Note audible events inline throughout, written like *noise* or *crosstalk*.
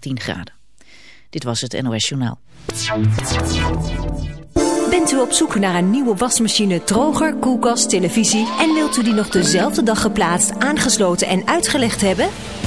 10 graden. Dit was het NOS Journaal. Bent u op zoek naar een nieuwe wasmachine, droger, koelkast, televisie... en wilt u die nog dezelfde dag geplaatst, aangesloten en uitgelegd hebben?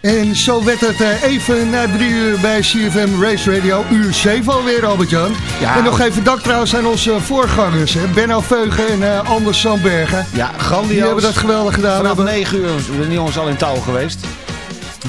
En zo werd het eh, even na drie uur bij CFM Race Radio. Uur 7 alweer, Albert-Jan. Ja. En nog even dank trouwens aan onze voorgangers. Hè. Benno Veugen en eh, Anders Sandbergen. Ja, grandioos. Die hebben dat geweldig gedaan. Vanaf hebben, 9 uur zijn die jongens al in touw geweest.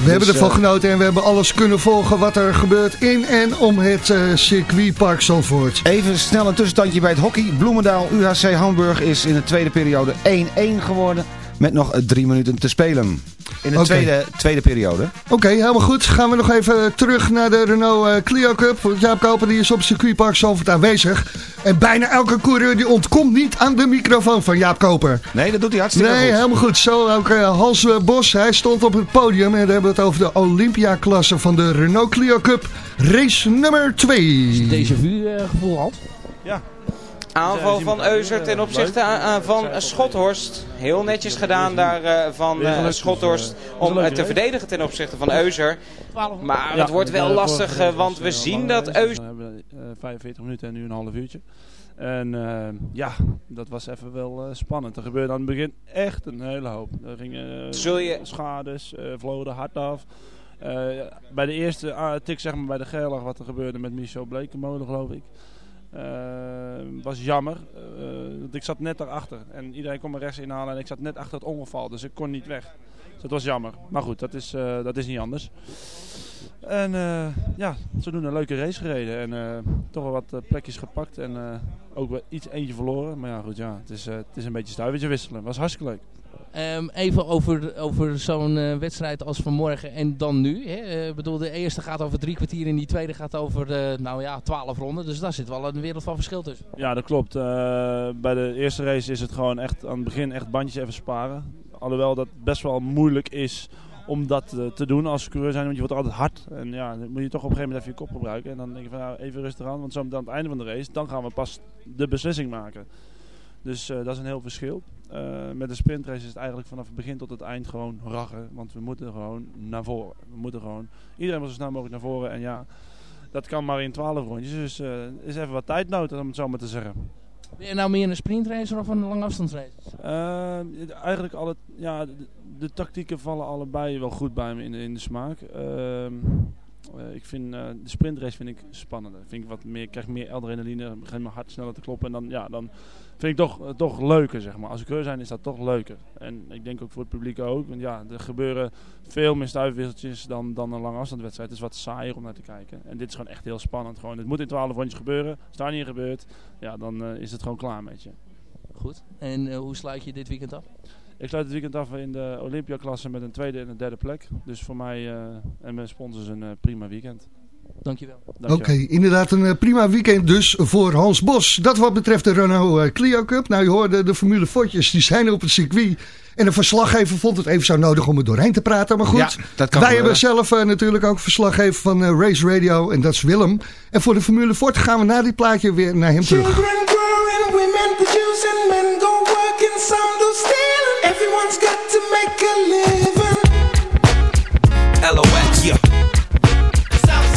we hebben dus, ervan eh, genoten en we hebben alles kunnen volgen wat er gebeurt in en om het eh, circuitpark Zandvoort. Even snel een tussenstandje bij het hockey. Bloemendaal UHC Hamburg is in de tweede periode 1-1 geworden. Met nog eh, drie minuten te spelen. In de tweede, tweede periode. Oké, helemaal goed. Gaan we nog even terug naar de Renault eh, Clio Cup. Want Jaap Koper die is op circuitpark Zandvoort aanwezig. En bijna elke coureur die ontkomt niet aan de microfoon van Jaap Koper. Nee, dat doet hij hartstikke Nee, goed. helemaal goed. Zo ook eh, Hans eh, Bos. Hij stond op het podium. En dan hebben we het over de Olympia-klasse van de Renault Clio Cup. Race nummer 2. Deze vu eh, gevoel had. Aanval van Euser ten opzichte van Schothorst. Heel netjes gedaan daar eh, van eh, Schothorst om eh, te verdedigen ten opzichte van Euser. Maar het wordt wel lastig, want we zien dat Euser... We hebben eh, 45 minuten en nu een half uurtje. En eh, ja, dat was even wel eh, spannend. Er gebeurde aan het begin echt een hele hoop. Er gingen schades, eh vlogen hard af. Eh, bij de eerste ah, tik, zeg maar bij de Gerlach, wat er gebeurde met Michel Blekemolen, geloof ik. Eh, was jammer. eh, want ik zat net daarachter. En iedereen kon me rechts inhalen en ik zat net achter het ongeval. Dus ik kon niet weg. Dus dat was jammer. Maar goed, dat is, eh, dat is niet anders. En ja, ze doen een leuke race gereden. En toch wel wat plekjes gepakt. En ook wel iets eentje verloren. Maar ja, goed, ja, het is, het is een beetje stuivertje wisselen. was hartstikke leuk. Ehm, even over, over zo'n eh, wedstrijd als vanmorgen en dan nu. Hè? Eh, Ik bedoel, de eerste gaat over drie kwartier en die tweede gaat over eh, nou ja, twaalf ronden. Dus daar zit wel een wereld van verschil tussen. Ja, dat klopt. Bij de eerste race is het gewoon echt aan het begin echt bandjes even sparen. Alhoewel dat best wel moeilijk is om dat te doen als coureur zijn, want je wordt altijd hard. En ja, dan moet je toch op een gegeven moment even je kop gebruiken. En dan denk je van nou, even rustig aan, want zo aan het einde van de race, dan gaan we pas de beslissing maken. Dus eh, dat is een heel verschil. Eh, met de sprintrace is het eigenlijk vanaf het begin tot het eind gewoon raggen. Want we moeten gewoon naar voren. We moeten gewoon, iedereen wil zo snel mogelijk naar voren. En ja, dat kan maar in 12 rondjes. Dus eh is even wat tijd nodig om het zo maar te zeggen. Ben je nou meer een sprintracer of een langafstandsracer? Eh, eigenlijk alle, ja, de, de tactieken vallen allebei wel goed bij me in, de- in de smaak. Ehm, eh, ik vind de sprintrace vind ik spannender. Vind ik wat meer, krijg meer adrenaline, begint mijn hart sneller te kloppen. En dan, ja, dan vind ik toch, eh, toch leuker, zeg maar. Als coureur zijn is dat toch leuker. En ik denk ook voor het publiek ook. Want ja, er gebeuren veel meer stuifwisseltjes dan, dan een lange afstandwedstrijd. Het is wat saaier om naar te kijken. En dit is gewoon echt heel spannend. Gewoon, het moet in 12 rondjes gebeuren. Als daar niet gebeurt, ja, dan eh, is het gewoon klaar met je. Goed. En eh, hoe sluit je dit weekend af? Ik sluit het weekend af in de Olympia-klasse met een tweede en een derde plek. Dus voor mij en mijn sponsors een prima weekend. Dankjewel. Oké, inderdaad een eh, prima weekend dus voor Hans Bos. Dat wat betreft de Renault eh, Clio Cup. Nou, je hoorde de Formule Fortjes, die zijn op het circuit. En de verslaggever vond het even zo nodig om er doorheen te praten. Maar goed, Ja, dat kan wij gebeuren. hebben zelf eh, natuurlijk ook verslaggever van Race Radio. En dat is Willem. En voor de Formule Fort gaan we na dit plaatje weer naar hem terug. Children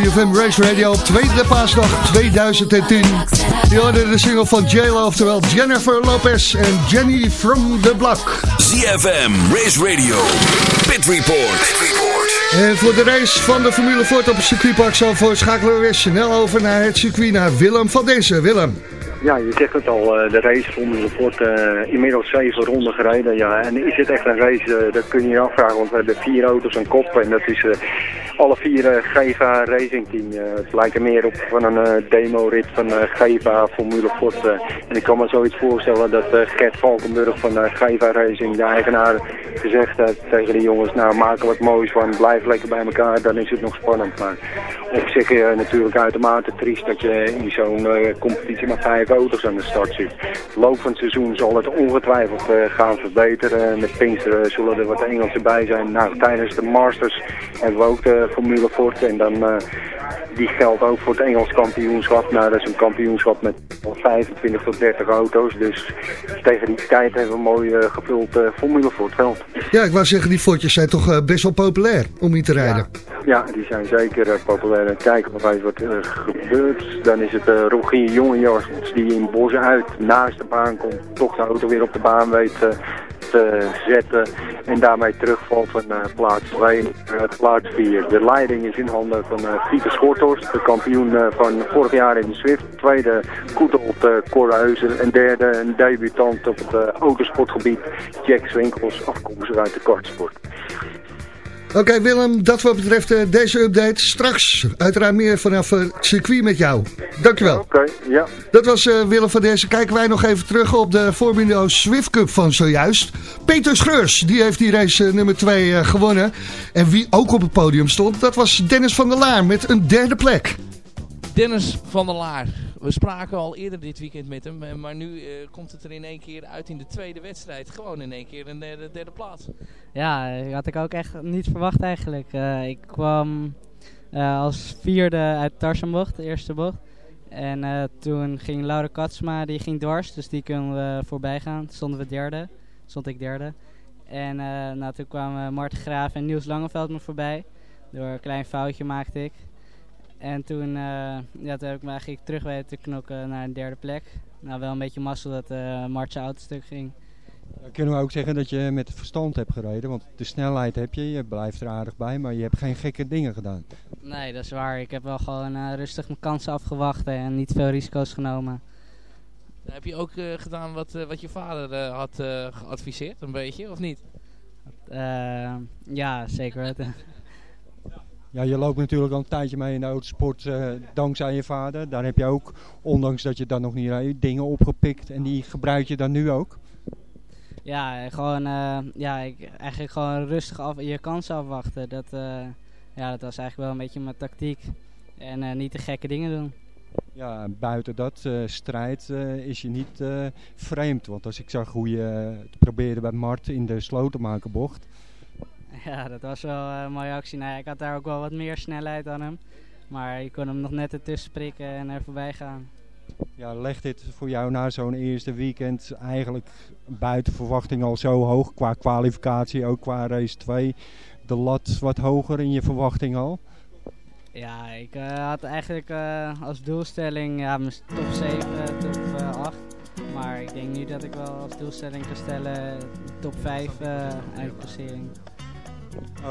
CFM Race Radio op tweede paasdag 2010. Je hoorde de single van J-Lo, oftewel Jennifer Lopez en Jenny from the Block. ZFM Race Radio. Pit Report. En voor de race van de Formule Ford op het circuitpark Zandvoort schakelen we weer snel over naar het circuit naar Willem van deze. Willem. Ja, je zegt het al, eh, de race Formule Ford eh inmiddels zeven ronden gereden. Ja, en is het echt een race? eh, dat kun je je afvragen, want we hebben vier auto's en kop. En dat is alle vier GVA Racing Team. Het lijkt er meer op van een demo-rit van GVA Formule Ford. en ik kan me zoiets voorstellen dat Gert Valkenburg van GVA Racing, de eigenaar, gezegd heeft tegen de jongens, nou maak er wat moois van, blijf lekker bij elkaar, dan is het nog spannend. Maar op zich natuurlijk uitermate triest dat je in zo'n competitie maar vijf auto's aan de start zit. Het loop van het seizoen zal het ongetwijfeld eh, gaan verbeteren. Met Pinkster zullen er wat Engelsen bij zijn. Nou, tijdens de Masters hebben we ook de Formule Ford en dan... eh, die geldt ook voor het Engels kampioenschap. Nou, dat is een kampioenschap met van 25 tot 30 auto's. Dus tegen die tijd hebben we een mooi eh, gevuld eh, Formule Ford veld. Ja, ik wou zeggen, die Fordjes zijn toch eh, best wel populair om in te rijden. Ja, die zijn zeker eh, populair. En Kijken of even wat er gebeurt. Dan is het eh Rogier die in Bos uit naast de baan komt. Toch de auto weer op de baan weet eh, te zetten. En daarmee terugvalt van eh, plaats 2 naar plaats 4. De leiding is in handen van eh Pieter Schorthorst. De kampioen eh, van vorig jaar in de Swift. Tweede Koetelt uh, Correuzen. En derde een debutant op het eh, autosportgebied. Jack Swinkels afkomstig uit de kartsport. Oké Willem, dat wat betreft eh, deze update. Straks uiteraard meer vanaf het circuit met jou. Dankjewel. Oké, ja. Dat was eh, Willem van deze. Kijken wij nog even terug op de Formula Swift Cup van zojuist. Peter Schreurs, die heeft die race eh, nummer 2 gewonnen. En wie ook op het podium stond, dat was Dennis van der Laar met een derde plek. Dennis van der Laar. We spraken al eerder dit weekend met hem. eh, Maar nu eh, komt het er in één keer uit in de tweede wedstrijd. Gewoon in één keer een derde, derde plaats. Ja, dat had ik ook echt niet verwacht eigenlijk. Eh, ik kwam eh, als vierde uit Tarsenbocht, de eerste bocht. En eh, toen ging Laura Katsma, die ging dwars, dus die kunnen we voorbij gaan. Stonden we derde, stond ik derde. En eh, nou, toen kwamen Marten Graaf en Niels Langeveld me voorbij. Door een klein foutje maakte ik. En toen, eh, ja, toen heb ik me eigenlijk terug weten te knokken naar een derde plek. Nou, wel een beetje mazzel dat uh, Mart zijn auto stuk ging. Dan kunnen we ook zeggen dat je met verstand hebt gereden. Want de snelheid heb je, je blijft er aardig bij, maar je hebt geen gekke dingen gedaan. Nee, dat is waar. Ik heb wel gewoon eh, rustig mijn kansen afgewacht en niet veel risico's genomen. Heb je ook eh, gedaan wat, eh, wat je vader eh, had eh, geadviseerd, een beetje, of niet? Eh, ja, zeker weten. Ja, je loopt natuurlijk al een tijdje mee in de autosport eh, dankzij je vader. Daar heb je ook, ondanks dat je dan nog niet dingen opgepikt en die gebruik je dan nu ook. Ja, gewoon, eh, ja, ik, eigenlijk gewoon rustig af, je kansen afwachten. Dat, eh, ja, dat was eigenlijk wel een beetje mijn tactiek. En niet te gekke dingen doen. Ja, en buiten dat strijd is je niet vreemd. Want als ik zag hoe je het probeerde bij Mart in de slotenmakerbocht. *laughs* Ja, dat was wel eh, een mooie actie. Nou, ik had daar ook wel wat meer snelheid dan hem. Maar je kon hem nog net ertussen prikken en er voorbij gaan. Ja, legt dit voor jou na zo'n eerste weekend eigenlijk buiten verwachting al zo hoog? Qua kwalificatie, ook qua race 2. De lat wat hoger in je verwachting al? Ja, ik eh, had eigenlijk eh, als doelstelling ja, mijn top 7, top eh, 8. Maar ik denk nu dat ik wel als doelstelling kan stellen top 5 uh, uitpassering.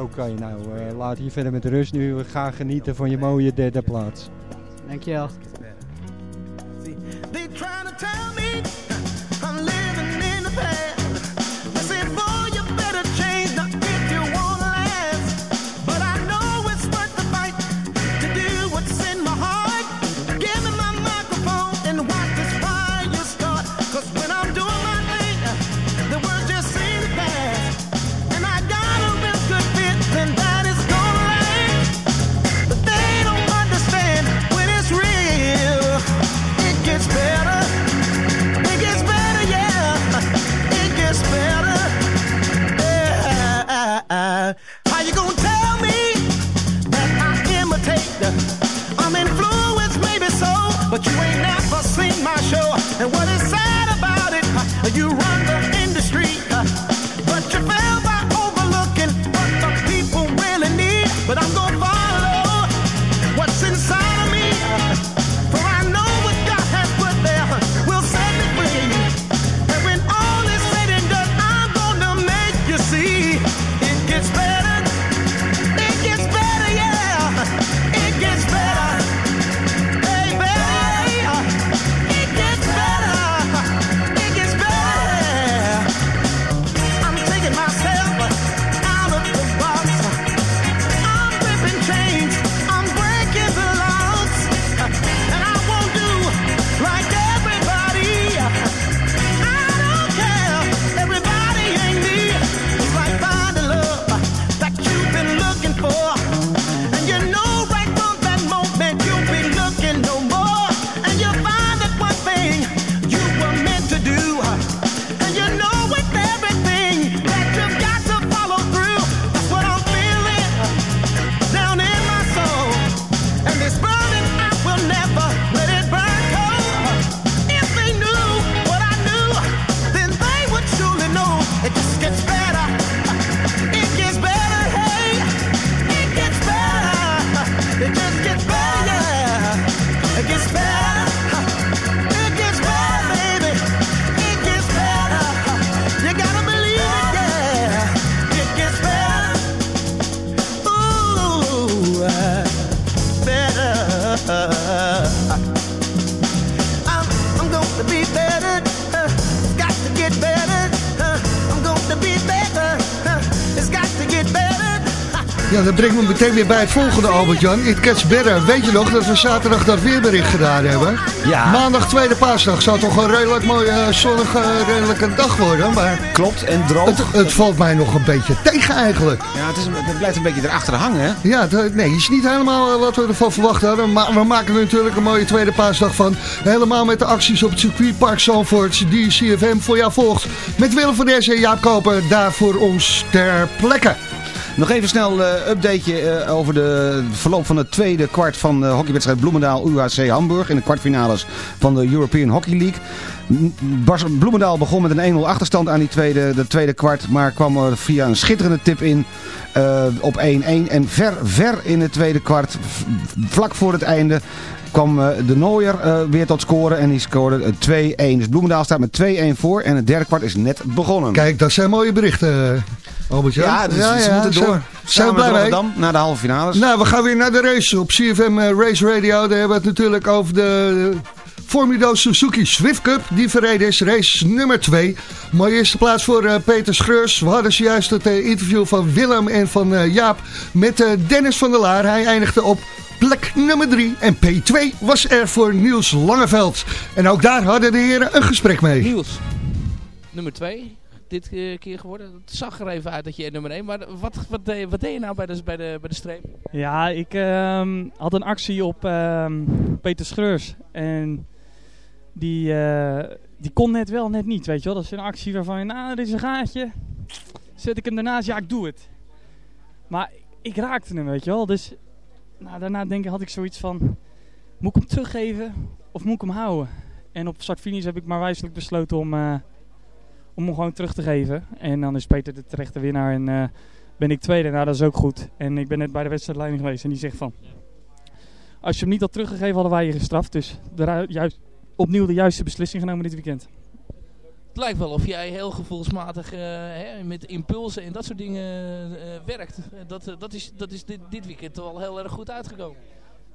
Oké, nou eh, laat hier verder met de rust nu. Ga genieten van je mooie derde plaats. Dankjewel. They trying to tell me dat brengt me meteen weer bij het volgende, Albert-Jan. It gets better. Weet je nog dat we zaterdag dat weerbericht gedaan hebben? Ja. Maandag, tweede paasdag, zou toch een redelijk mooie, eh, zonnige, redelijke dag worden. Maar Klopt, en droog. het, het valt mij nog een beetje tegen eigenlijk. Ja, het, is, het blijft een beetje erachter hangen, hè? Ja, het, nee, is niet helemaal eh, wat we ervan verwacht hadden. Maar we maken er natuurlijk een mooie tweede paasdag van. Helemaal met de acties op het circuitpark Zandvoort. Die CFM voor jou volgt. Met Willem van Dessen en Jaap Koper daar voor ons ter plekke. Nog even snel een updateje eh, over de verloop van het tweede kwart van de hockeywedstrijd Bloemendaal UHC Hamburg in de kwartfinales van de European Hockey League. Bloemendaal begon met een 1-0 achterstand aan die tweede, de tweede kwart, maar kwam er via een schitterende tip in eh, op 1-1. En ver, ver in het tweede kwart, vlak voor het einde, kwam eh, de Nooier eh, weer tot scoren en die scoorde eh, 2-1. Dus Bloemendaal staat met 2-1 voor en het derde kwart is net begonnen. Kijk, dat zijn mooie berichten, eh, Albert-Jan. Ja, dus ze moeten door. Zijn, we blij? Rotterdam naar de halve finales. Nou, we gaan weer naar de race op CFM eh, Race Radio. Daar hebben we het natuurlijk over de Formido Suzuki Swift Cup. Die verreden is race nummer 2. Mooie eerste plaats voor eh, Peter Schreurs. We hadden zojuist het eh, interview van Willem en van eh, Jaap met eh, Dennis van der Laar. Hij eindigde op plek nummer 3. En P2 was er voor Niels Langeveld. En ook daar hadden de heren een gesprek mee. Niels, nummer 2 dit eh, keer geworden. Het zag er even uit dat je nummer 1, maar wat, wat, deed, wat deed je nou bij de, bij de, bij de streep? Ja, ik ehm, had een actie op ehm, Peter Schreurs. En die, eh, die kon net wel, net niet. Weet je wel? Dat is een actie waarvan je, nou, dit is een gaatje. Zet ik hem ernaast, ja, ik doe het. Maar ik raakte hem, weet je wel. Dus nou, daarna denk ik, had ik zoiets van, moet ik hem teruggeven of moet ik hem houden? En op start-finish heb ik maar wijselijk besloten om, eh, om hem gewoon terug te geven. En dan is Peter de terechte winnaar en eh, ben ik tweede. Nou, dat is ook goed. En ik ben net bij de wedstrijdleiding geweest en die zegt van... Als je hem niet had teruggegeven, hadden wij je gestraft. Dus de, juist, opnieuw de juiste beslissing genomen dit weekend. Het lijkt wel of jij heel gevoelsmatig eh, hè, met impulsen en dat soort dingen eh, werkt. Dat, eh, dat is, dat is dit, dit weekend wel heel erg goed uitgekomen.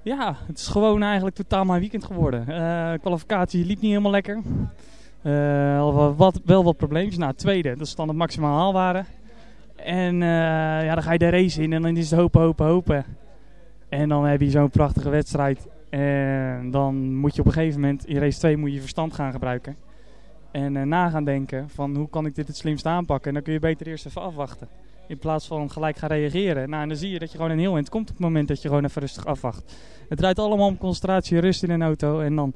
Ja, het is gewoon eigenlijk totaal mijn weekend geworden. Eh kwalificatie liep niet helemaal lekker. Wat, wel wat probleempjes. Nou, tweede, dat is dan het maximaal haalbare. En ja, dan ga je de race in en dan is het hopen, hopen, hopen. En dan heb je zo'n prachtige wedstrijd. En dan moet je op een gegeven moment, in race 2 moet je verstand gaan gebruiken. En eh, na gaan denken van hoe kan ik dit het slimst aanpakken. En dan kun je beter eerst even afwachten. In plaats van gelijk gaan reageren. Nou, en dan zie je dat je gewoon een heel eind komt op het moment dat je gewoon even rustig afwacht. Het draait allemaal om concentratie en rust in een auto. En dan,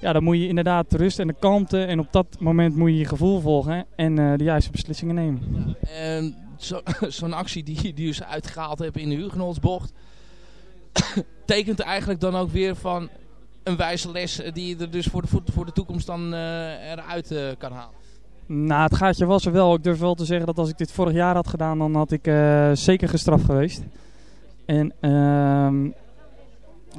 ja, dan moet je inderdaad de rust en de kalmte. En op dat moment moet je je gevoel volgen. En eh, de juiste beslissingen nemen. En zo- *laughs* zo'n actie die, die ze uitgehaald hebben in de Hugenholtsbocht... *coughs* tekent eigenlijk dan ook weer van een wijze les die je er dus voor de, voor de- toekomst dan eh, eruit eh, kan halen. Nou, het gaatje was er wel. Ik durf wel te zeggen dat als ik dit vorig jaar had gedaan, dan had ik eh, zeker gestraft geweest. En ehm,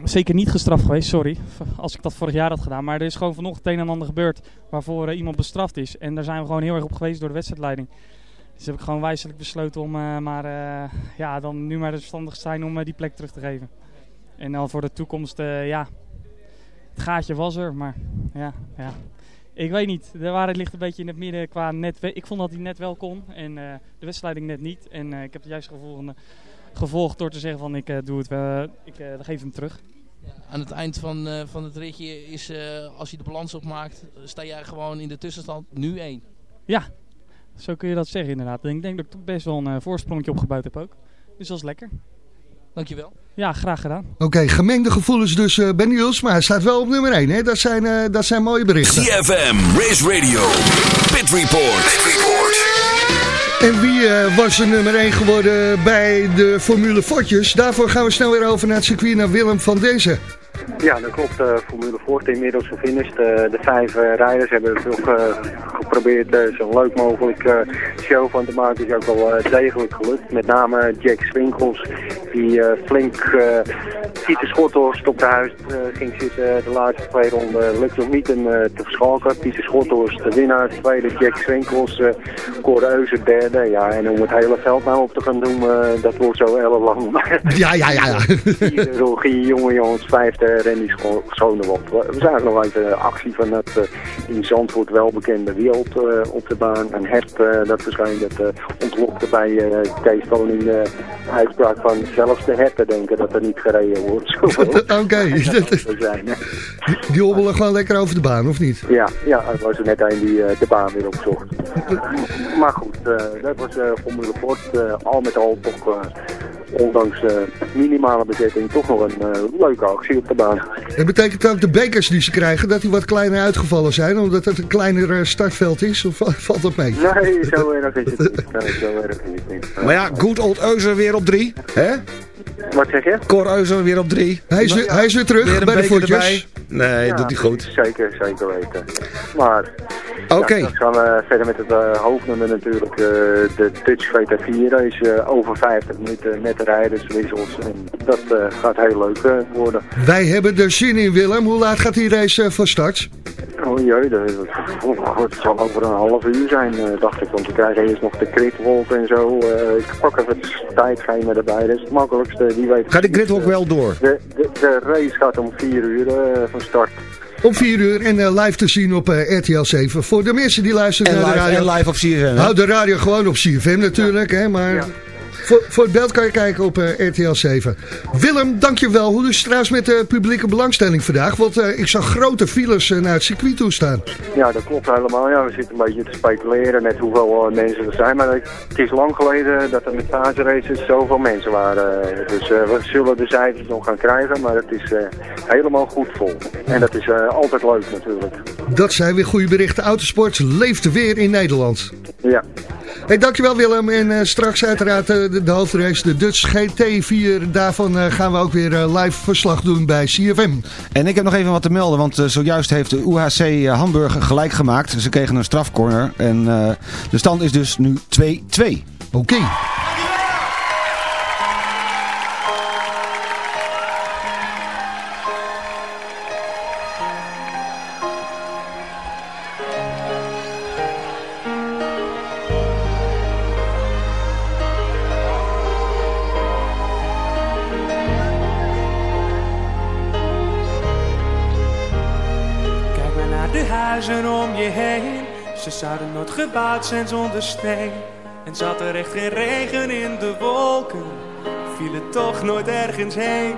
zeker niet gestraft geweest, sorry. *laughs* Als ik dat vorig jaar had gedaan. Maar er is gewoon vanochtend een en ander gebeurd waarvoor iemand bestraft is. En daar zijn we gewoon heel erg op geweest door de wedstrijdleiding. Dus heb ik gewoon wijselijk besloten om maar, ja, dan nu maar verstandig zijn om die plek terug te geven. En dan voor de toekomst, ja, het gaatje was er, maar ja, ja. Ik weet niet. De waarheid ligt een beetje in het midden qua net. Ik vond dat hij net wel kon en eh, de wedstrijding net niet. En eh, ik heb het juist gevolgd, gevolgd door te zeggen van ik eh, doe het wel, ik geef hem terug. Aan het eind van, van het ritje is, als je de balans opmaakt, sta jij gewoon in de tussenstand nu één. Ja, zo kun je dat zeggen inderdaad. Ik denk dat ik toch best wel een voorsprongje opgebouwd heb ook. Dus dat is lekker. Dankjewel. Ja, graag gedaan. Oké, gemengde gevoelens dus eh bij Niels, maar hij staat wel op nummer 1. Hè? Dat, zijn, eh, dat zijn mooie berichten. CFM, Race Radio, Pit Report. Pit Report. En wie eh, was de nummer 1 geworden bij de Formule Fortjes? Daarvoor gaan we snel weer over naar het circuit naar Willem van deze. Ja, dat klopt. eh Formule Ford inmiddels gefinished. Eh, de vijf eh, rijders hebben toch eh, geprobeerd eh, zo leuk mogelijk show van te maken. Is ook wel degelijk gelukt. Met name Jack Swinkels, die flink uh, Pieter Schotthorst op de huis ging zitten. De laatste twee ronden lukte nog niet hem te verschalken. Pieter Schotthorst de winnaar, tweede Jack Swinkels, uh, derde. Ja, en om het hele veld nou op te gaan doen, dat wordt zo ellenlang. Ja, ja, ja. ja. *laughs* Rogier Jonge Jons, vijfde in Scho- Schonewald. We zagen nog uit de actie van het eh, in Zandvoort welbekende wild eh, op de baan. Een hert dat waarschijnlijk dat, ontlokte bij eh Kees Koning uitspraak van zelfs de herten denken dat er niet gereden wordt. *laughs* Oké, *laughs* die hobbelen gewoon lekker over de baan, of niet? Ja, ja, er was er net een die de baan weer opzocht. maar goed, dat was eh Formule Ford. al met al toch, ondanks eh, minimale bezetting, toch nog een eh, leuke actie op de baan. Dat betekent ook de bekers die ze krijgen, dat die wat kleiner uitgevallen zijn, omdat het een kleiner eh, startveld is, of *laughs* valt dat mee? Nee, zo erg is het niet. Nee, zo erg is het niet. Maar ja, good old Euser weer op drie. Hè? Wat zeg je? Cor Euser weer op drie. Hij is weer- hij is weer terug Weer een bij de voetjes. Nee, Ja, doet hij goed. Zeker, zeker weten. Maar, Oké. ja, dan gaan we verder met het eh, hoofdnummer natuurlijk. eh, de Dutch VT4 race eh, over 50 minuten met de rijderswissels. En dat eh, gaat heel leuk eh, worden. Wij hebben er zin in, Willem. Hoe laat gaat die race van start? Oh jee, dat, oh, het zal over een half uur zijn, eh, dacht ik. Want we krijgen eerst nog de gridwalk en zo. Eh, ik pak even het tijdschema erbij. Dat is het makkelijkste. Die weet Gaat de gridwalk wel door? De, de, de race gaat om 4 uur eh, van start. Om 4 uur en eh, live te zien op eh, RTL 7. Voor de mensen die luisteren En naar de live- radio. en live op CFM, hè? Houd de radio gewoon op CFM natuurlijk, hè, maar... Voor, voor het beeld kan je kijken op eh, RTL 7. Willem, dankjewel. Hoe is het trouwens met de publieke belangstelling vandaag? Want eh, ik zag grote files eh, naar het circuit toe staan. Ja, dat klopt helemaal. Ja, we zitten een beetje te speculeren met hoeveel mensen er zijn. Maar het is lang geleden dat er met fase races zoveel mensen waren. Dus we zullen de cijfers nog gaan krijgen, maar het is helemaal goed vol. En dat is altijd leuk natuurlijk. Dat zijn weer goede berichten. Autosport leeft weer in Nederland. Ja. Hey, dankjewel Willem. En straks uiteraard de, de hoofdrace, de Dutch GT4. Daarvan eh, gaan we ook weer eh, live verslag doen bij CFM. En ik heb nog even wat te melden, want eh, zojuist heeft de UHC Hamburg gelijk gemaakt. Ze kregen een strafcorner en de stand is dus nu 2-2. Oké. Gebouwd zijn zonder steen. En zat er echt geen regen in de wolken, viel het toch nooit ergens heen.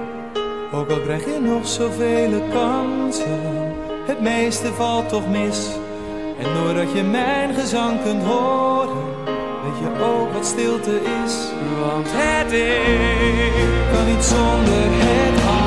Ook al krijg je nog zoveel kansen, het meeste valt toch mis. En doordat je mijn gezang kunt horen, weet je ook wat stilte is. Want het is kan niet zonder het andere.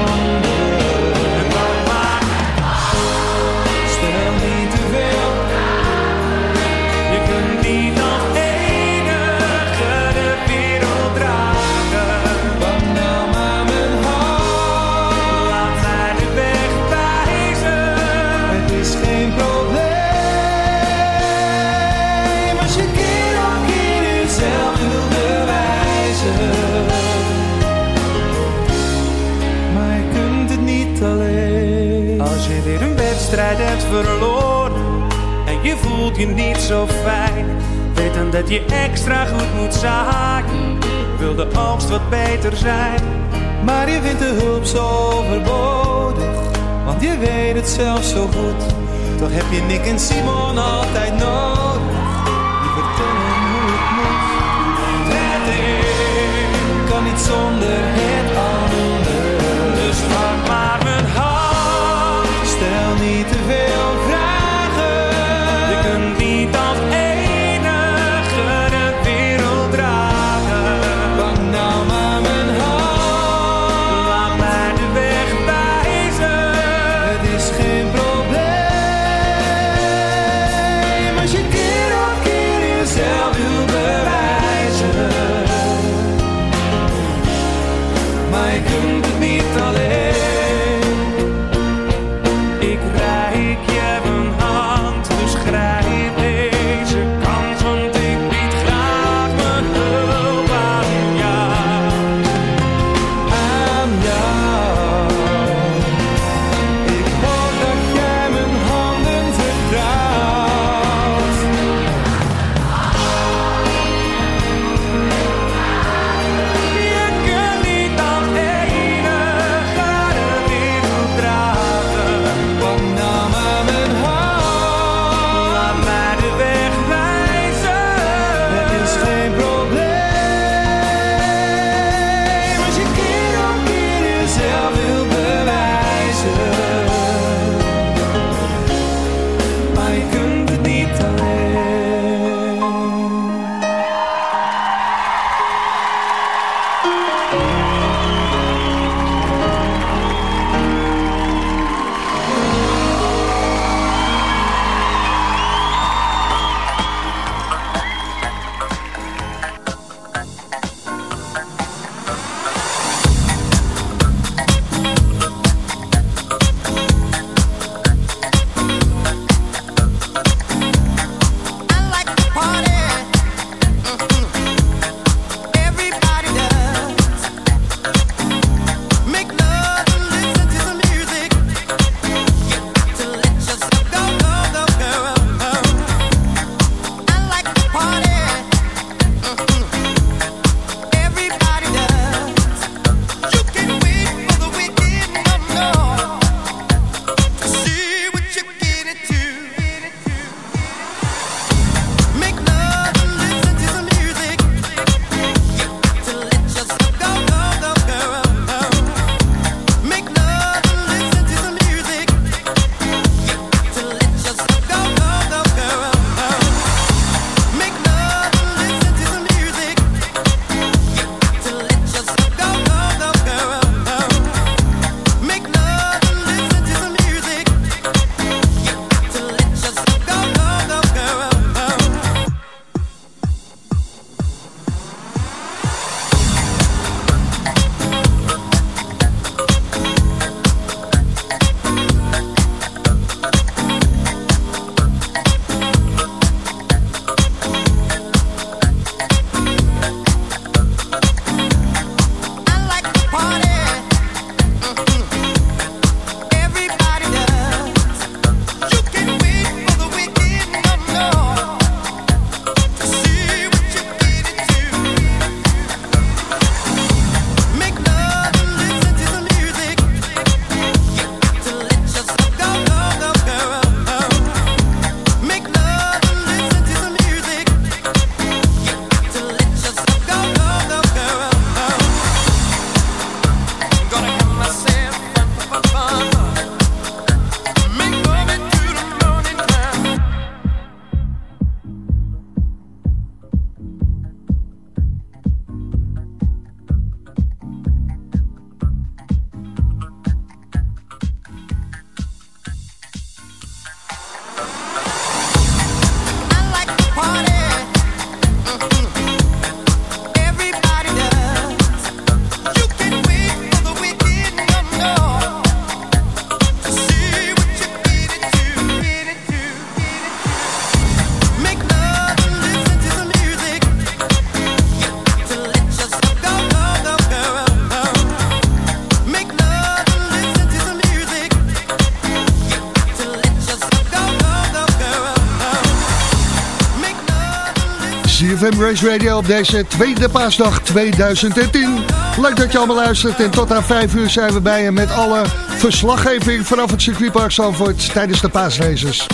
CFM Race Radio op deze tweede paasdag 2010. Leuk dat je allemaal luistert en tot aan 5 uur zijn we bij je met alle verslaggeving vanaf het circuitpark Zandvoort tijdens de paasraces.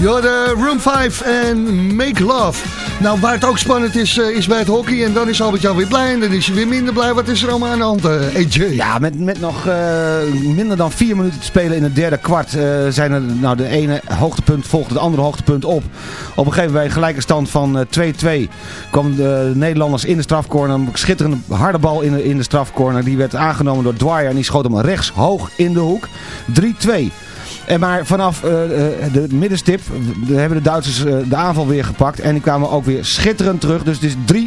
De Room 5 en Make Love. Nou, waar het ook spannend is, eh, is bij het hockey. En dan is Albert-Jan weer blij en dan is hij weer minder blij. Wat is er allemaal aan de hand, eh, AJ? Ja, met, met nog eh, minder dan vier minuten te spelen in het derde kwart... zijn er nou de ene hoogtepunt volgt het andere hoogtepunt op. Op een gegeven moment bij gelijke stand van eh, 2-2 kwamen de Nederlanders in de strafcorner. Een schitterende harde bal in de, in de strafcorner. Die werd aangenomen door Dwyer en die schoot hem rechts hoog in de hoek. 3-2. En maar vanaf eh, eh, de middenstip de, hebben de Duitsers eh, de aanval weer gepakt. En die kwamen ook weer schitterend terug. Dus het is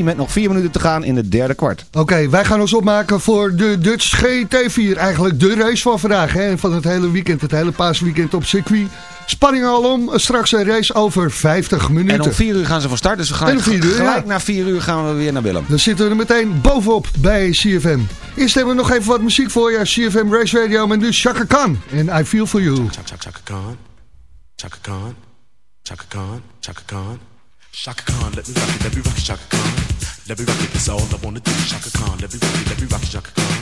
3-3 met nog vier minuten te gaan in het derde kwart. Oké, wij gaan ons opmaken voor de Dutch GT4. Eigenlijk de race van vandaag. Hè? Van het hele weekend, het hele paasweekend op circuit. Spanning al om. Straks een race over 50 minuten. En om 4 uur gaan ze van start. Dus we gaan uur, gelijk ja. na 4 uur gaan we weer naar Willem. Dan zitten we er meteen bovenop bij CFM. Eerst hebben we nog even wat muziek voor je. CFM Race Radio met nu Chaka Khan. En I Feel For You. Chaka Khan, Chaka Khan, Chaka Khan, Chaka Khan, Chaka Khan, let me rock it, let me rock it, Chaka Khan. Let me rock it, that's all I wanna do. Chaka Khan, let me rock it, let me rock it, Chaka Khan.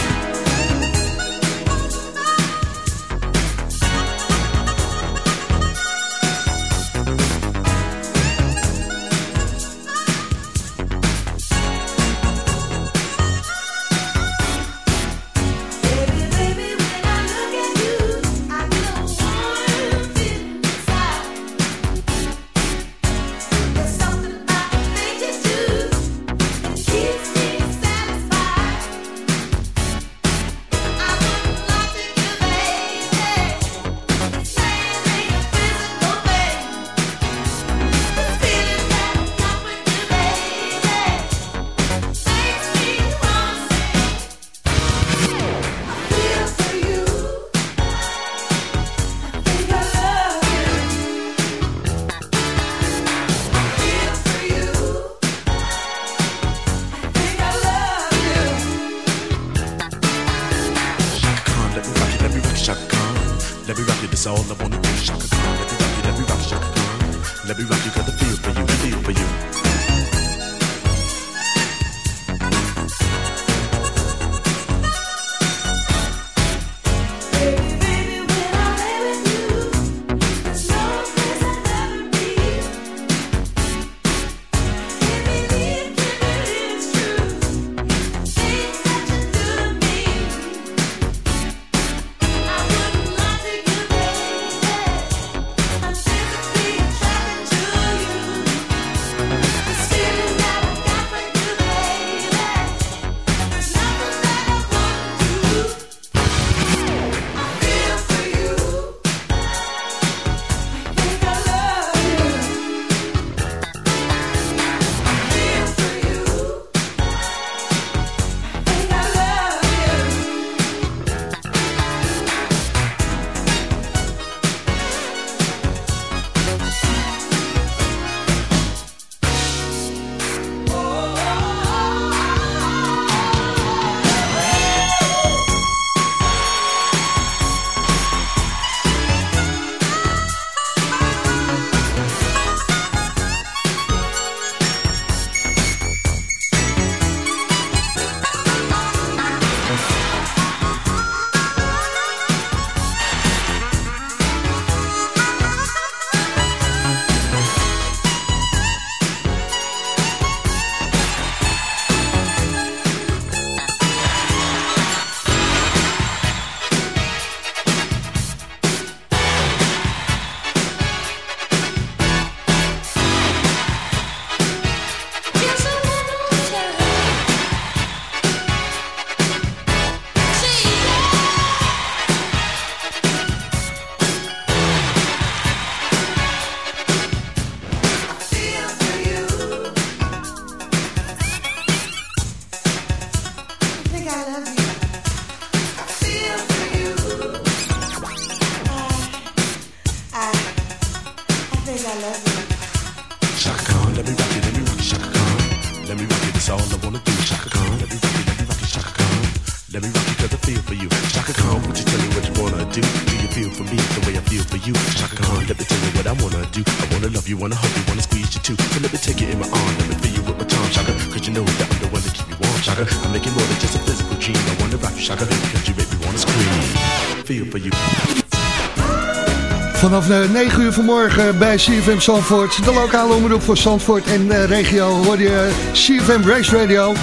Vanaf de 9 uur vanmorgen bij CFM Zandvoort. De lokale omroep voor Zandvoort en de regio hoor je CFM Race Radio.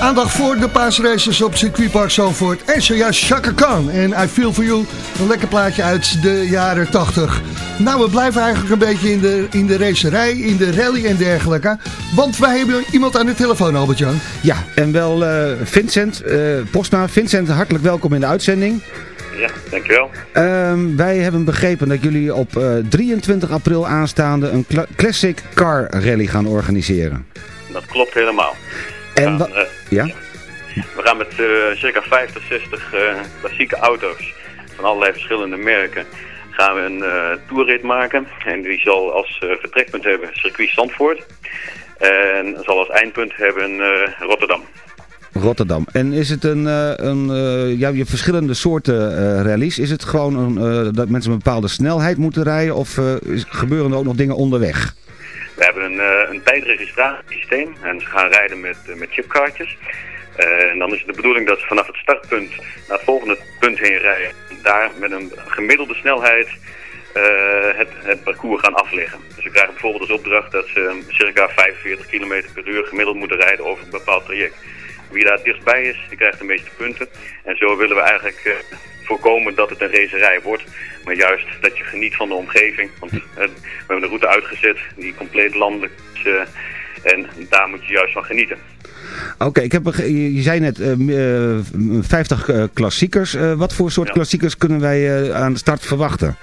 Aandacht voor de paasraces op circuitpark Zandvoort. En zojuist Chaka Khan en I Feel For You. Een lekker plaatje uit de jaren 80. Nou, we blijven eigenlijk een beetje in de, in de racerij, in de rally en dergelijke. Want wij hebben iemand aan de telefoon, Albert-Jan. Ja, en wel eh, Vincent uh, Postma. Vincent, hartelijk welkom in de uitzending. Ja, dankjewel. Um, wij hebben begrepen dat jullie op uh, 23 april aanstaande een cl Classic Car Rally gaan organiseren. Dat klopt helemaal. En gaan, uh, ja? We gaan met uh, circa 50, 60 klassieke auto's van allerlei verschillende merken gaan we een tourrit maken. En die zal als vertrekpunt hebben circuit Zandvoort. En zal als eindpunt hebben Rotterdam. Rotterdam. En is het een, een uh, ja, je hebt verschillende soorten uh, rallies. Is het gewoon een, dat mensen een bepaalde snelheid moeten rijden of gebeuren er ook nog dingen onderweg? We hebben een, een tijdregistratiesysteem en ze gaan rijden met, met chipkaartjes. en dan is het de bedoeling dat ze vanaf het startpunt naar het volgende punt heen rijden. Daar met een gemiddelde snelheid het, het parcours gaan afleggen. Dus we krijgen bijvoorbeeld als opdracht dat ze circa 45 km per uur gemiddeld moeten rijden over een bepaald traject. Wie daar dichtstbij is, die krijgt de meeste punten. En zo willen we eigenlijk uh, voorkomen dat het een racerij wordt. Maar juist dat je geniet van de omgeving. Want uh, we hebben een route uitgezet die compleet landelijk is. Uh, en daar moet je juist van genieten. Oké, okay, ik heb je zei net uh, 50 uh, klassiekers. Uh, wat voor soort ja. klassiekers kunnen wij aan de start verwachten?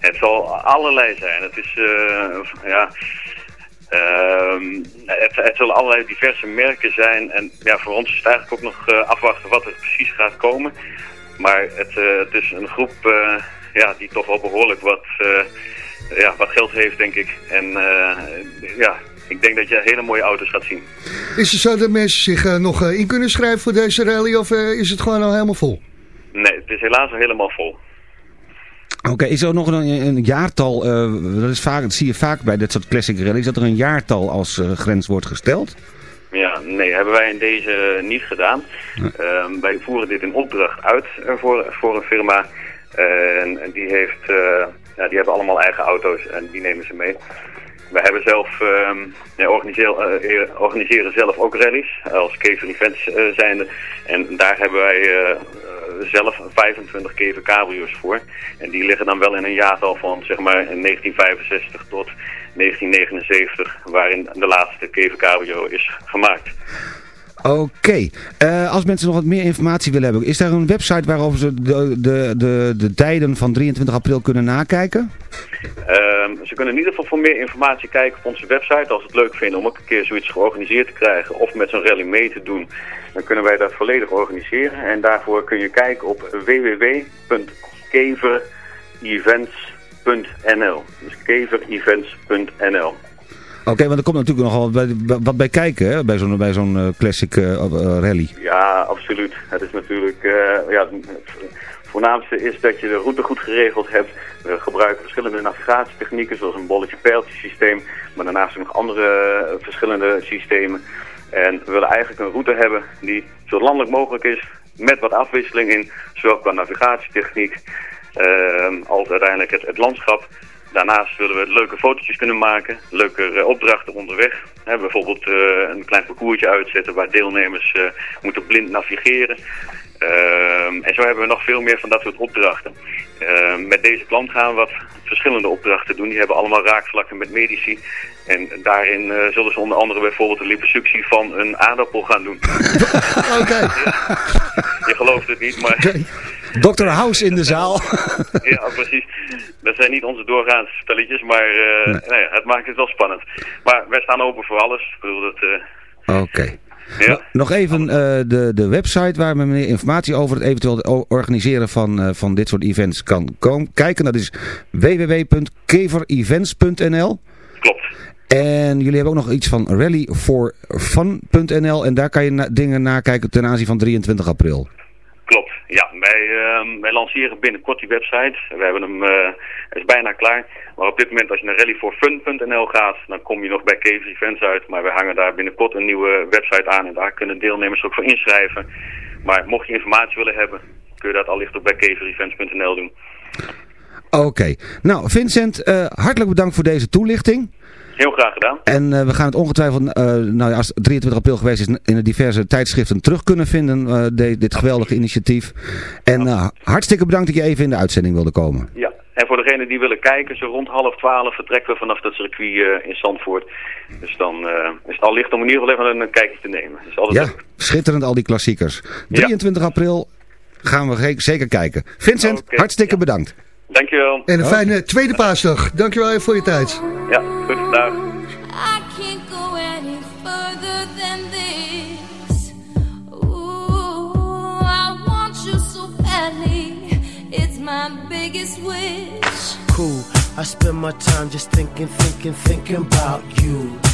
Het zal allerlei zijn. Het is ja, het, het zullen allerlei diverse merken zijn en ja, voor ons is het eigenlijk ook nog uh, afwachten wat er precies gaat komen. Maar het, uh, het is een groep uh, ja, die toch wel behoorlijk wat, ja, wat geld heeft, denk ik. En ja, ik denk dat je hele mooie auto's gaat zien. Is het zo dat mensen zich nog in kunnen schrijven voor deze rally of is het gewoon al helemaal vol? Nee, het is helaas al helemaal vol. Oké, okay, is er nog een, een jaartal, uh, dat, is vaak, dat zie je vaak bij dit soort classic rallies, dat er een jaartal als uh, grens wordt gesteld? Ja, nee, hebben wij in deze niet gedaan. Uh, wij voeren dit in opdracht uit voor, voor een firma en, en die, heeft, ja, die hebben allemaal eigen auto's en die nemen ze mee. We hebben zelf, um, ja, organiseren, zelf ook rallies als Kever Events zijnde. En daar hebben wij zelf 25 Kever cabrio's voor. En die liggen dan wel in een jaartal van zeg maar 1965 tot 1979, waarin de laatste Kever cabrio is gemaakt. Oké, uh, als mensen nog wat meer informatie willen hebben, is daar een website waarop ze de, de, de, de tijden van 23 april kunnen nakijken? Uh, ze kunnen in ieder geval voor meer informatie kijken op onze website. Als ze het leuk vinden om ook een keer zoiets georganiseerd te krijgen of met zo'n rally mee te doen, dan kunnen wij dat volledig organiseren. En daarvoor kun je kijken op www.keverevents.nl. Dus keverevents.nl. Oké, want er komt natuurlijk nogal wat bij kijken hè? bij zo'n uh, classic uh, rally. Ja, absoluut. Het is natuurlijk, uh, ja, het voornaamste is dat je de route goed geregeld hebt. We gebruiken verschillende navigatietechnieken zoals een bolletje-pijltje systeem, maar daarnaast nog andere verschillende systemen. En we willen eigenlijk een route hebben die zo landelijk mogelijk is, met wat afwisseling in, zowel qua navigatietechniek als uiteindelijk het landschap. Daarnaast willen we leuke fotootjes kunnen maken, leuke uh, opdrachten onderweg. He, bijvoorbeeld uh, een klein parcoursje uitzetten waar deelnemers uh, moeten blind navigeren. en zo hebben we nog veel meer van dat soort opdrachten. met deze klant gaan we wat verschillende opdrachten doen. Die hebben allemaal raakvlakken met medici. En daarin zullen ze onder andere bijvoorbeeld de liposuctie van een aardappel gaan doen. *laughs* Oké. Je gelooft het niet, maar... Dr. House in de zaal. *laughs* ja, precies. Dat zijn niet onze doorgaande spelletjes, maar uh, nee. Nee, het maakt het wel spannend. Maar wij staan open voor alles. Ik bedoel, dat... Uh... Oké. Okay. Ja. Nog even uh, de, de website waar men meer informatie over het eventueel organiseren van, uh, van dit soort events kan komen. kijken. Dat is www.keverevents.nl Klopt. En jullie hebben ook nog iets van rallyforfun.nl en daar kan je na- dingen nakijken ten aanzien van 23 april. Ja. Wij, ehm, wij lanceren binnenkort die website. We hebben hem, hij is bijna klaar. Maar op dit moment als je naar rallyforfun.nl gaat, dan kom je nog bij Kevis Events uit. Maar we hangen daar binnenkort een nieuwe website aan en daar kunnen deelnemers ook voor inschrijven. Maar mocht je informatie willen hebben, kun je dat allicht ook bij kevisevents.nl doen. Oké. Nou, Vincent, eh, hartelijk bedankt voor deze toelichting. Heel graag gedaan. En eh, we gaan het ongetwijfeld, eh, nou ja, als het 23 april geweest is, in de diverse tijdschriften terug kunnen vinden, eh, de- dit geweldige initiatief. En hartstikke bedankt dat je even in de uitzending wilde komen. Ja, en voor degenen die willen kijken, zo rond half twaalf vertrekken we vanaf dat circuit in Zandvoort. Dus dan is het al licht om in ieder geval even een kijkje te nemen. Dus altijd Ja, schitterend al die klassiekers. 23 april gaan we zeker kijken. Vincent, hartstikke bedankt. Dankjewel. En een fijne tweede paasdag. Dankjewel even voor je tijd. Ja, goed vandaag. Cool. I spend my time just thinking, thinking, thinking about you.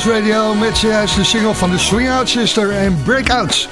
Race Radio met zojuist de single van de Swing Out Sister en Breakouts.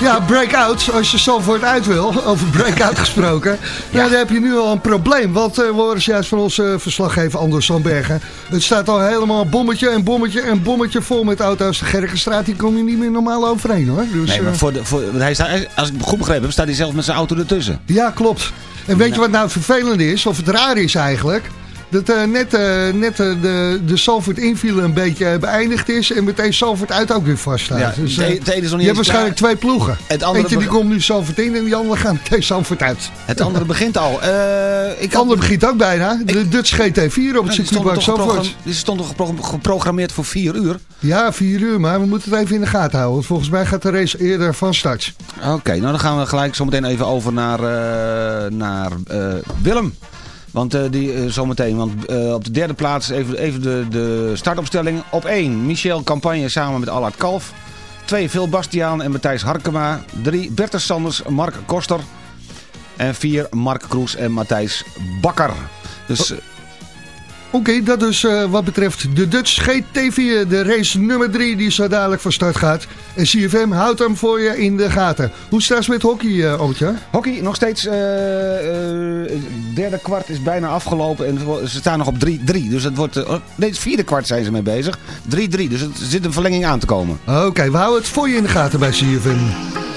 Ja, Breakout, als je zo voor het uit wil, *laughs* over Breakout gesproken, nou, dan heb je nu al een probleem. Want uh, we horen juist van onze verslaggever Anders Sandbergen. Het staat al helemaal bommetje en bommetje en bommetje vol met auto's. De Gerkenstraat, die kom je niet meer normaal overheen hoor. Dus, nee, maar voor de, voor, hij staat, als ik goed begrepen heb, staat hij zelf met zijn auto ertussen. Ja, klopt. En weet je wat nou vervelend is, of het raar is eigenlijk? Dat uh, net, uh, net uh, de, de Salford inviel een beetje beëindigd is en meteen Salford uit ook weer vaststaat. Ja, dus, de, de is nog niet je hebt waarschijnlijk twee ploegen. Het andere Eentje die komt nu Salford in en die andere gaat meteen Salford uit. Het andere *laughs* begint al. ik het andere begint ook bijna. De ik, Dutch GT4 op het circuitpark Salford. Die stond toch gepro geprogrammeerd voor vier uur? Ja, vier uur, maar we moeten het even in de gaten houden. Want volgens mij gaat de race eerder van start. Oké, okay, nou dan gaan we gelijk zo meteen even over naar, naar Willem. Want uh, die uh, zometeen, want uh, op de derde plaats even, even de, de startopstelling. Op 1 Michel Campagne samen met Allard Kalf. 2 Phil Bastiaan en Matthijs Harkema. 3 Bertus Sanders, Mark Koster. En 4 Mark Kroes en Matthijs Bakker. Dus... Oké, okay, dat dus uh, wat betreft de Dutch GT4, de race nummer 3 die zo dadelijk van start gaat. En CFM houdt hem voor je in de gaten. Hoe staat het met hockey, uh, Ootje? Hockey nog steeds, uh, derde kwart is bijna afgelopen en ze staan nog op 3-3. Dus het wordt, nee, het vierde kwart zijn ze mee bezig. 3-3, dus er zit een verlenging aan te komen. Oké, okay, we houden het voor je in de gaten bij CFM.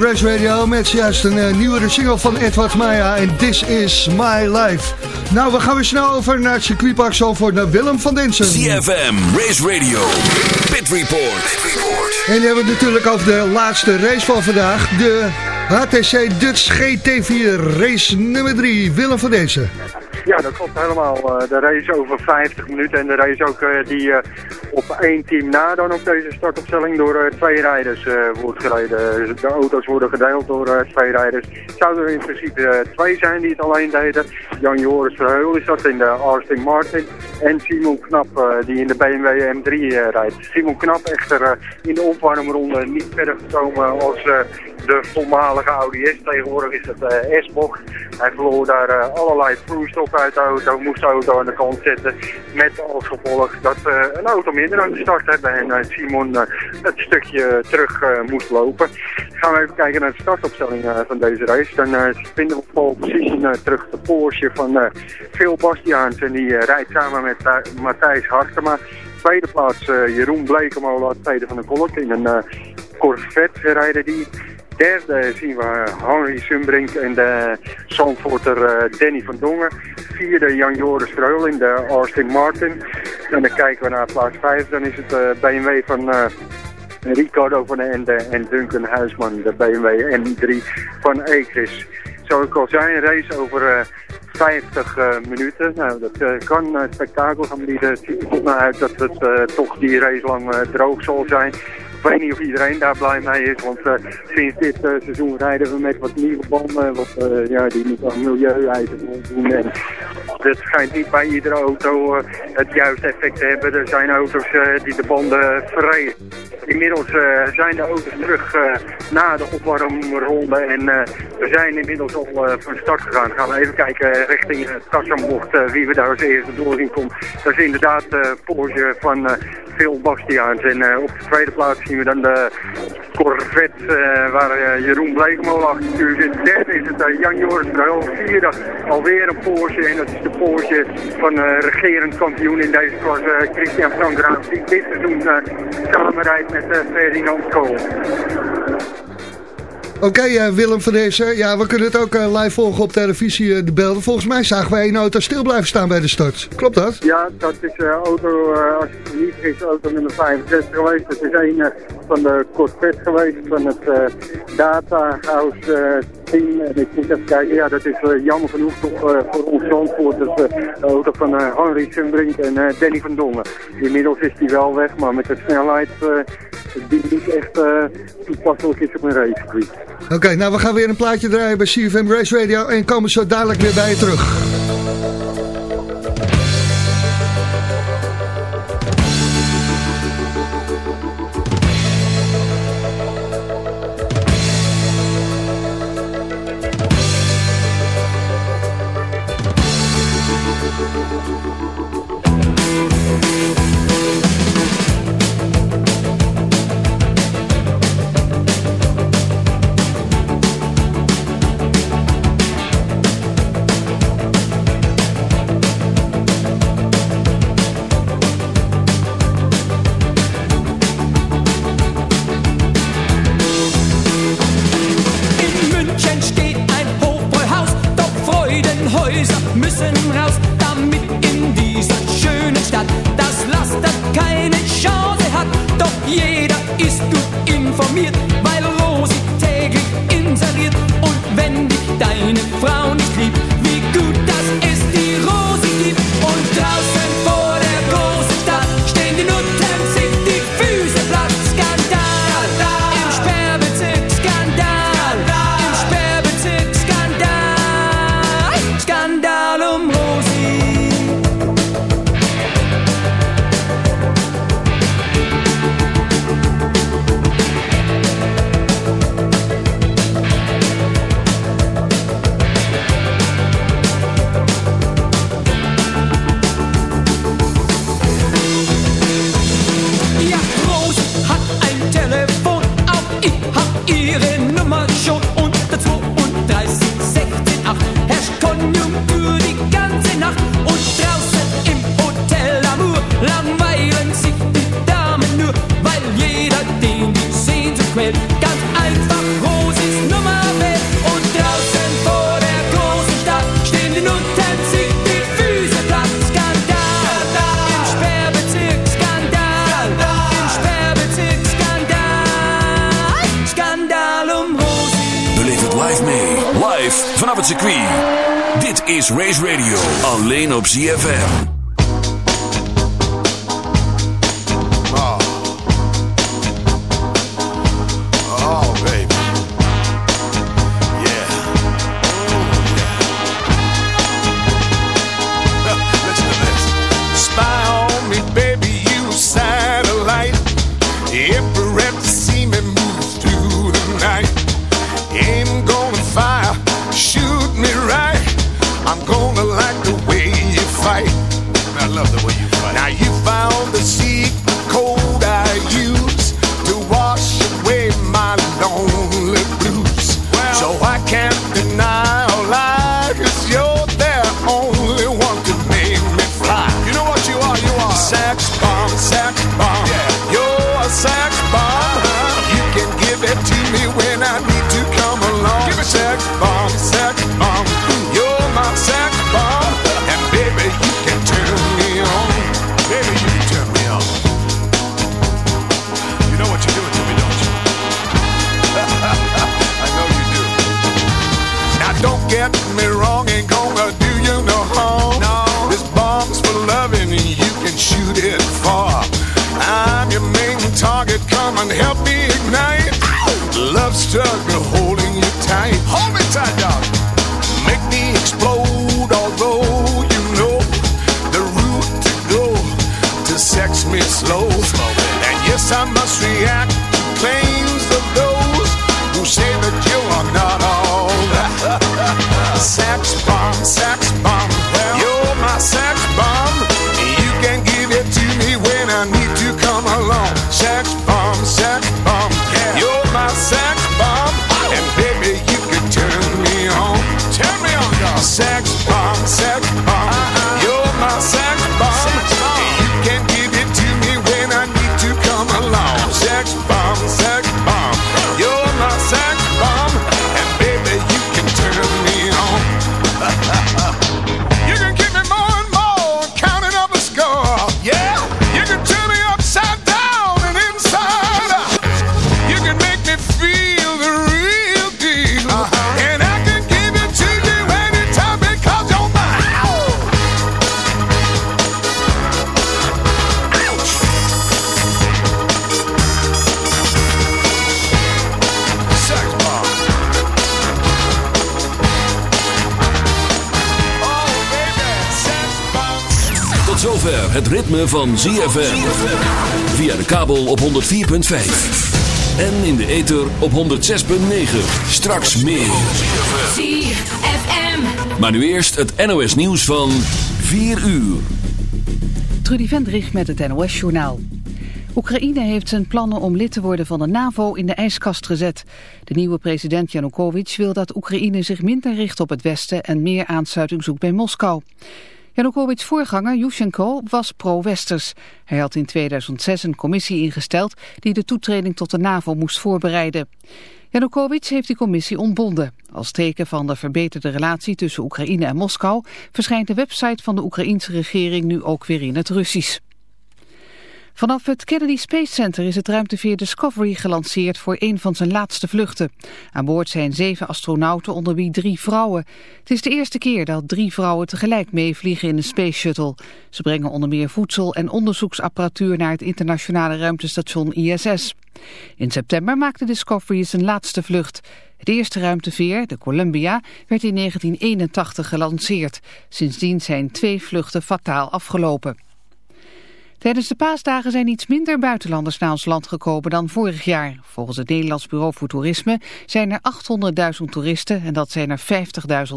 Race Radio met juist een uh, nieuwere single van Edward Maya en This Is My Life. Nou, we gaan weer snel over naar het circuitpark Zalvoort, naar Willem van Densen. CFM Race Radio, Pit Report. En dan hebben we het natuurlijk over de laatste race van vandaag, de HTC Dutch GT4 race nummer 3. Willem van Densen. Ja, dat klopt helemaal. Uh, de race over 50 minuten en de race ook uh, die uh, op één team na dan op deze startopstelling door twee rijders wordt gereden. De auto's worden gedeeld door twee rijders. Het zouden er in principe twee zijn die het alleen deden. Jan Joris Verheul is dat in de Aston Martin en Simon Knap die in de BMW M3 rijdt. Simon Knap echter in de opwarmronde niet verder gekomen als de voormalige Audi S. Tegenwoordig is het uh, S-bocht. Hij verloor daar uh, allerlei vloeistof uit de auto, moest de auto aan de kant zetten. Met als gevolg dat uh, een auto minder aan de start hebben en Simon het stukje terug moest lopen. Gaan we even kijken naar de startopstelling van deze race. Dan vinden we op pole position terug de Porsche van Phil Bastiaans. En die rijdt samen met Matthijs Harkema. Tweede plaats Jeroen Blekemolen, tweede van de kolk in een Corvette rijden die derde zien we Henry Sumbrink en de Zandvoorter uh, Danny van Dongen. Vierde Jan Joris Vreul de Austin Martin. En dan kijken we naar plaats 5. Dan is het uh, BMW van uh, Ricardo van den Ende en Duncan Huisman. De BMW M3 van Ecris. Zoals ik al zei, een race over 50 eh, minuten. Nou, dat eh, kan eh, spektakel gaan bieden. Het ziet er uit dat het eh, toch die race lang eh, droog zal zijn. Ik weet niet of iedereen daar blij mee is, want eh, sinds dit eh, seizoen rijden we met wat nieuwe banden. Wat, eh, ja, die moeten aan milieueisen voldoen. En het schijnt niet bij iedere auto het juiste effect te hebben. Er zijn auto's die de banden verreden. Inmiddels zijn de auto's terug na de opwarmronde en we zijn inmiddels al van start gegaan. Gaan we even kijken richting Tassambocht uh, wie we daar als eerste doorheen komt. Dat is inderdaad de Porsche van Phil Bastiaans. En op de tweede plaats zien we dan de Corvette eh, waar eh, Jeroen het stuur zit. Derde is het eh, Jan Joris Bruil. Vierde alweer een Porsche en dat is de Porsche van regerend kampioen in deze klas eh, Christian Frank Raams. Die dit seizoen samenrijdt met Ferdinand Kool. Oké, eh, Willem van deze. Ja, we kunnen het ook eh, live volgen op televisie, eh, de beelden. Volgens mij zagen wij een auto stil blijven staan bij de start. Klopt dat? Ja, dat is auto, als je niet is, auto nummer 65 geweest. Dat is een van de Corvette geweest, van het Data House team. En ik moet even kijken, ja, dat is jammer genoeg toch voor ons is eh, de auto van Henry Sumbrink en Danny van Dongen. Inmiddels is die wel weg, maar met de snelheid die niet echt eh, toepasselijk is op een racegebied. Oké, nou we gaan weer een plaatje draaien bij CFM Race Radio en komen zo dadelijk weer bij je terug. Race Radio. Alleen op ZFM. Don't get me wrong, ain't gonna do you no harm. No. This bomb's for loving and you can shoot it far. I'm your main target, come and help me ignite. Love struggle holding you tight. Hold me tight, dog. Make me explode, although you know the route to go to sex me slow. And yes, I must react sex bomb, sex ritme van ZFM. Via de kabel op 104.5. En in de ether op 106.9. Straks meer. ZFM. Maar nu eerst het NOS nieuws van 4 uur. Trudy Vendrich met het NOS journaal. Oekraïne heeft zijn plannen om lid te worden van de NAVO in de ijskast gezet. De nieuwe president Janukovic wil dat Oekraïne zich minder richt op het Westen en meer aansluiting zoekt bij Moskou. Janukovic's voorganger Yushchenko was pro-westers. Hij had in 2006 een commissie ingesteld die de toetreding tot de NAVO moest voorbereiden. Janukovic heeft die commissie ontbonden. Als teken van de verbeterde relatie tussen Oekraïne en Moskou verschijnt de website van de Oekraïense regering nu ook weer in het Russisch. Vanaf het Kennedy Space Center is het ruimteveer Discovery gelanceerd voor een van zijn laatste vluchten. Aan boord zijn zeven astronauten onder wie drie vrouwen. Het is de eerste keer dat drie vrouwen tegelijk meevliegen in een Space Shuttle. Ze brengen onder meer voedsel en onderzoeksapparatuur naar het internationale ruimtestation ISS. In september maakte Discovery zijn laatste vlucht. Het eerste ruimteveer, de Columbia, werd in 1981 gelanceerd. Sindsdien zijn twee vluchten fataal afgelopen. Tijdens de paasdagen zijn iets minder buitenlanders naar ons land gekomen dan vorig jaar. Volgens het Nederlands Bureau voor Toerisme zijn er 800.000 toeristen en dat zijn er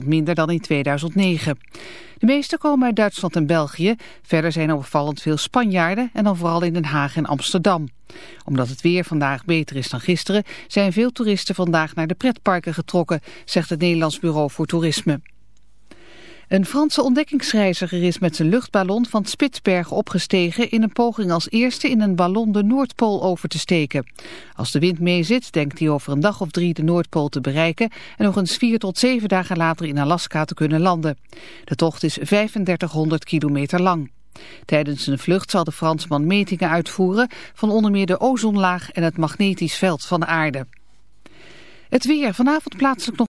50.000 minder dan in 2009. De meeste komen uit Duitsland en België. Verder zijn er opvallend veel Spanjaarden en dan vooral in Den Haag en Amsterdam. Omdat het weer vandaag beter is dan gisteren zijn veel toeristen vandaag naar de pretparken getrokken, zegt het Nederlands Bureau voor Toerisme. Een Franse ontdekkingsreiziger is met zijn luchtballon van Spitsbergen opgestegen in een poging als eerste in een ballon de Noordpool over te steken. Als de wind meezit, denkt hij over een dag of drie de Noordpool te bereiken en nog eens vier tot zeven dagen later in Alaska te kunnen landen. De tocht is 3500 kilometer lang. Tijdens zijn vlucht zal de Fransman metingen uitvoeren van onder meer de ozonlaag en het magnetisch veld van de aarde. Het weer vanavond plaatselijk nog